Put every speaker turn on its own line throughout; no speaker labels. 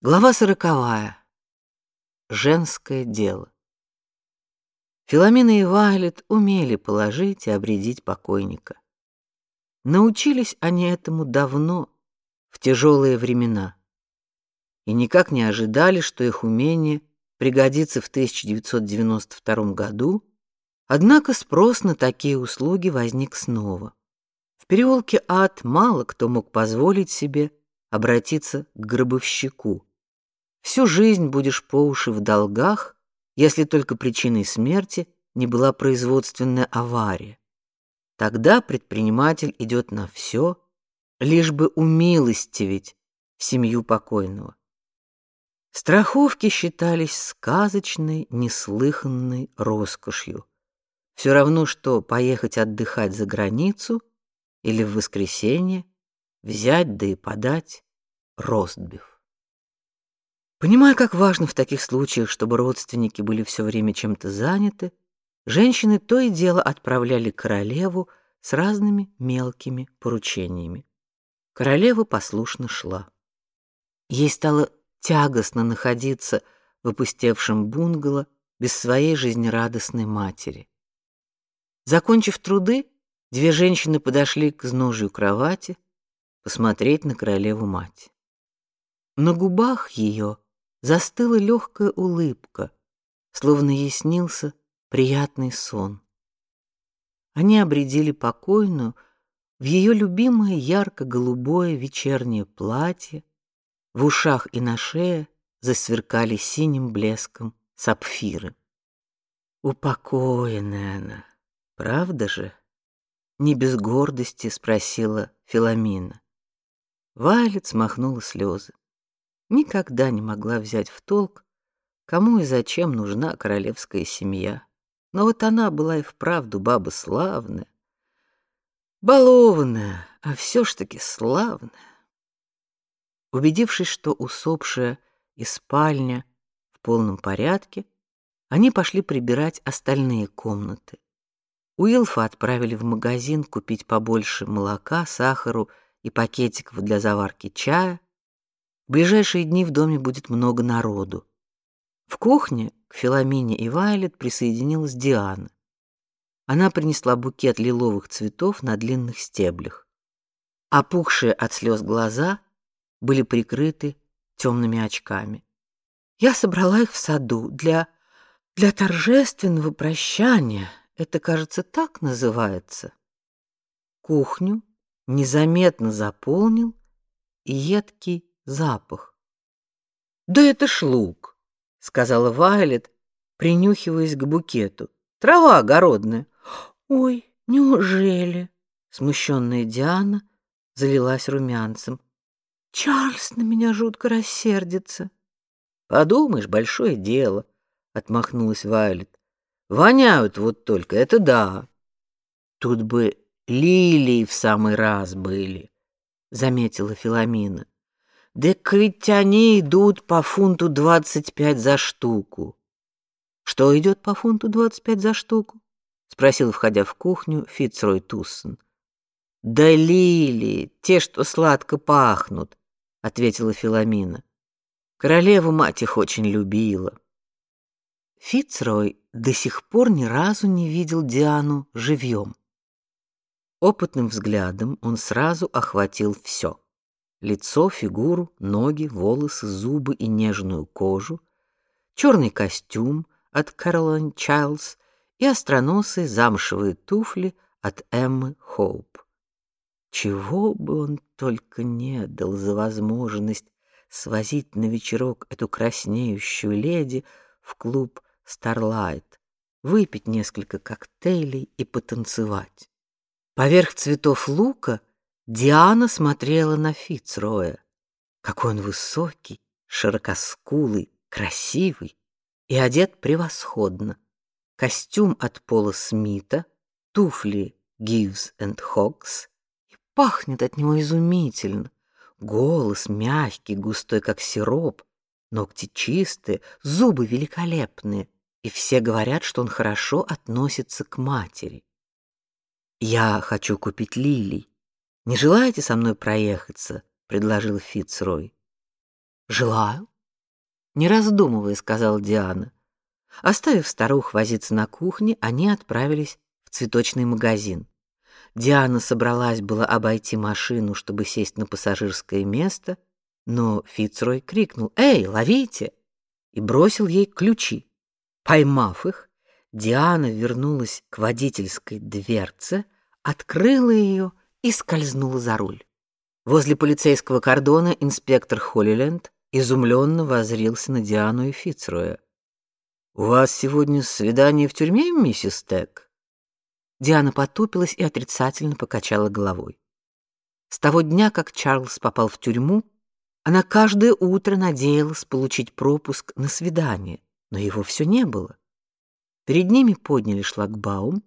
Глава сороковая. Женское дело. Филомена и Вайлет умели положить и обредить покойника. Научились они этому давно, в тяжелые времена, и никак не ожидали, что их умение пригодится в 1992 году. Однако спрос на такие услуги возник снова. В переулке Ад мало кто мог позволить себе обратиться к гробовщику Всю жизнь будешь по уши в долгах, если только причиной смерти не была производственная авария. Тогда предприниматель идет на все, лишь бы умилостивить семью покойного. Страховки считались сказочной, неслыханной роскошью. Все равно что поехать отдыхать за границу или в воскресенье взять да и подать ростбиф. Понимая, как важно в таких случаях, чтобы родственники были все время чем-то заняты, женщины то и дело отправляли королеву с разными мелкими поручениями. Королева послушно шла. Ей стало тягостно находиться в опустевшем бунгало без своей жизнерадостной матери. Закончив труды, две женщины подошли к изножию кровати посмотреть на королеву мать. На губах ее застыла легкая улыбка, словно ей снился приятный сон. Они обредили покойную в ее любимое ярко-голубое вечернее платье, в ушах и на шее засверкали синим блеском сапфиры. Упокоенная она, правда же? Не без гордости спросила Филомена. Вайлет смахнула слезы никогда не могла взять в толк, кому и зачем нужна королевская семья. Но вот она была и вправду баба славная, балованная, а все ж таки славная. Убедившись, что усопшая и спальня в полном порядке, они пошли прибирать остальные комнаты. Уилфа отправили в магазин купить побольше молока, сахару и пакетиков для заварки чая, в ближайшие дни в доме будет много народу. В кухне к Филомине и Вайлет присоединилась Диана. Она принесла букет лиловых цветов на длинных стеблях. Опухшие от слез глаза были прикрыты темными очками. Я собрала их в саду для для торжественного прощания. Это, кажется, так называется. Кухню незаметно заполнил едкий запах. Да это ж лук, сказала Вайлет, принюхиваясь к букету. Трава огородная. Ой, неужели? Смущенная Диана залилась румянцем. Чарльз на меня жутко рассердится. Подумаешь, большое дело, отмахнулась Вайлет. Воняют вот только, это да. Тут бы лилии в самый раз были, заметила Филомена. Так ведь они идут по фунту двадцать пять за штуку. Что идет по фунту двадцать пять за штуку? спросил, входя в кухню, Фицрой Туссон. Да лили, те, что сладко пахнут, ответила Филомена. Королеву мать их очень любила. Фицрой до сих пор ни разу не видел Диану живьем. Опытным взглядом он сразу охватил все лицо, фигуру, ноги, волосы, зубы и нежную кожу, черный костюм от Кэролайн Чайлз и остроносые замшевые туфли от Эммы Хоуп. Чего бы он только не дал за возможность свозить на вечерок эту краснеющую леди в клуб Starlight, выпить несколько коктейлей и потанцевать. Поверх цветов лука Диана смотрела на Фицроя. Какой он высокий, широкоскулый, красивый и одет превосходно. Костюм от Пола Смита, туфли Gives and Hogs, и пахнет от него изумительно. Голос мягкий, густой, как сироп, ногти чистые, зубы великолепные, и все говорят, что он хорошо относится к матери. Я хочу купить лилий, не желаете со мной проехаться? предложил Фицрой. Желаю. Не раздумывая, сказала Диана. Оставив старух возиться на кухне, они отправились в цветочный магазин. Диана собралась было обойти машину, чтобы сесть на пассажирское место, но Фицрой крикнул: "Эй, ловите!" и бросил ей ключи. Поймав их, Диана вернулась к водительской дверце, открыла ее и скользнула за руль. Возле полицейского кордона инспектор Холлиленд изумленно воззрился на Диану и Фицроя. У вас сегодня свидание в тюрьме, миссис Тек? Диана потупилась и отрицательно покачала головой. С того дня, как Чарльз попал в тюрьму, она каждое утро надеялась получить пропуск на свидание, но его все не было. Перед ними подняли шлагбаум,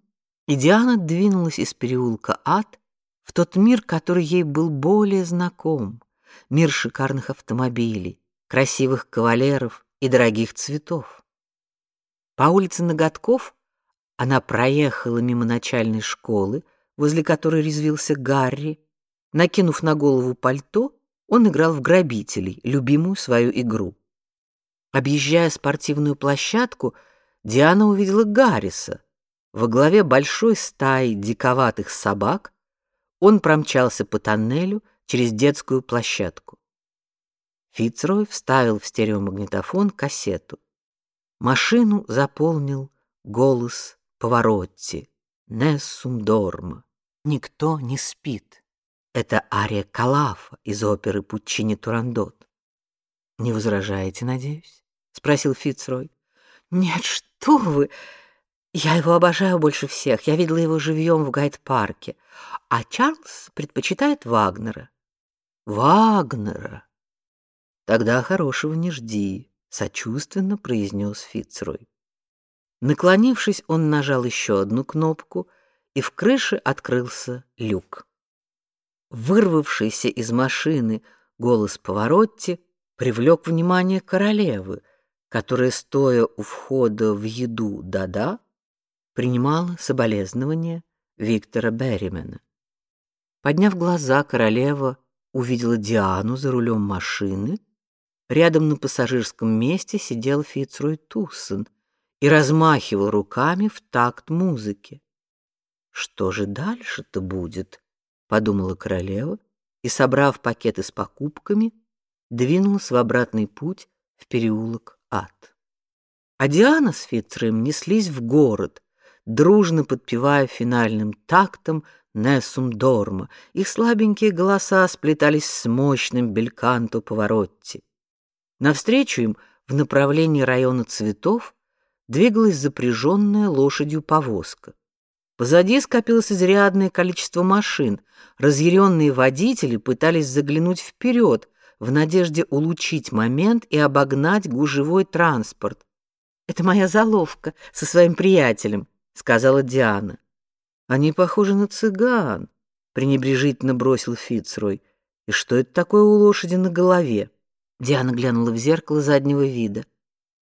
и Диана двинулась из переулка Ад в тот мир, который ей был более знаком, мир шикарных автомобилей, красивых кавалеров и дорогих цветов. По улице Ноготков она проехала мимо начальной школы, возле которой резвился Гарри. Накинув на голову пальто, он играл в грабителей, любимую свою игру. Объезжая спортивную площадку, Диана увидела Гарриса. Во главе большой стаи диковатых собак он промчался по тоннелю через детскую площадку. Фицрой вставил в стереомагнитофон кассету. Машину заполнил голос Поворотти. Нессум дорма. Никто не спит. Это ария Калафа из оперы Пуччини Турандот. Не возражаете, надеюсь? спросил Фицрой. Нет, что вы? Я его обожаю больше всех. Я видела его живьем в Гайд-парке. А Чарльз предпочитает Вагнера. Вагнера. Тогда хорошего не жди, сочувственно произнес Фицрой. Наклонившись, он нажал еще одну кнопку, и в крыше открылся люк. Вырвавшийся из машины голос Поворотти привлек внимание королевы, которая, стоя у входа в еду да-да, принимала соболезнования Виктора Берримена. Подняв глаза, королева увидела Диану за рулем машины. Рядом на пассажирском месте сидел Фицрой Туссен и размахивал руками в такт музыке. Что же дальше-то будет, подумала королева и, собрав пакеты с покупками, двинулась в обратный путь в переулок Ад. А Диана с Фицроем неслись в город, дружно подпевая финальным тактом Нессум Дорма. Их слабенькие голоса сплетались с мощным бельканто Поворотти. Навстречу им в направлении района цветов двигалась запряженная лошадью повозка. Позади скопилось изрядное количество машин. Разъяренные водители пытались заглянуть вперед в надежде улучшить момент и обогнать гужевой транспорт. Это моя заловка со своим приятелем, сказала Диана. Они похожи на цыган, пренебрежительно бросил Фицрой. И что это такое у лошади на голове? Диана глянула в зеркало заднего вида.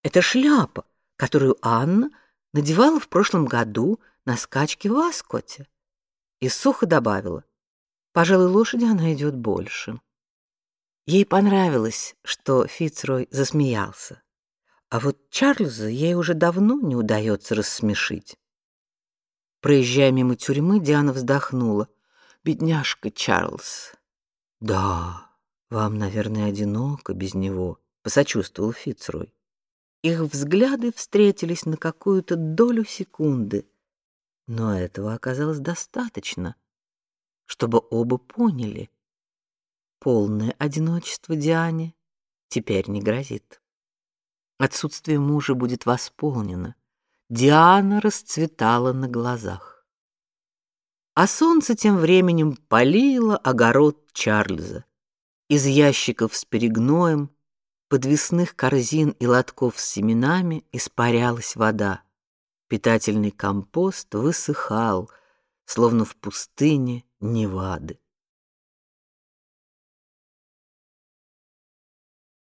Это шляпа, которую Анна надевала в прошлом году на скачке в Аскоте. И сухо добавила: "Пожалуй, лошади она идет больше". Ей понравилось, что Фицрой засмеялся. А вот Чарльза ей уже давно не удается рассмешить. Проезжая мимо тюрьмы, Диана вздохнула. Бедняжка Чарльз. Да, вам, наверное, одиноко без него, посочувствовал Фицрой. Их взгляды встретились на какую-то долю секунды, но этого оказалось достаточно, чтобы оба поняли, полное одиночество Диане теперь не грозит. Отсутствие мужа будет восполнено. Диана расцветала на глазах. А солнце тем временем палило огород Чарльза. Из ящиков с перегноем, подвесных корзин и лотков с семенами испарялась вода. Питательный компост высыхал, словно в пустыне Невады.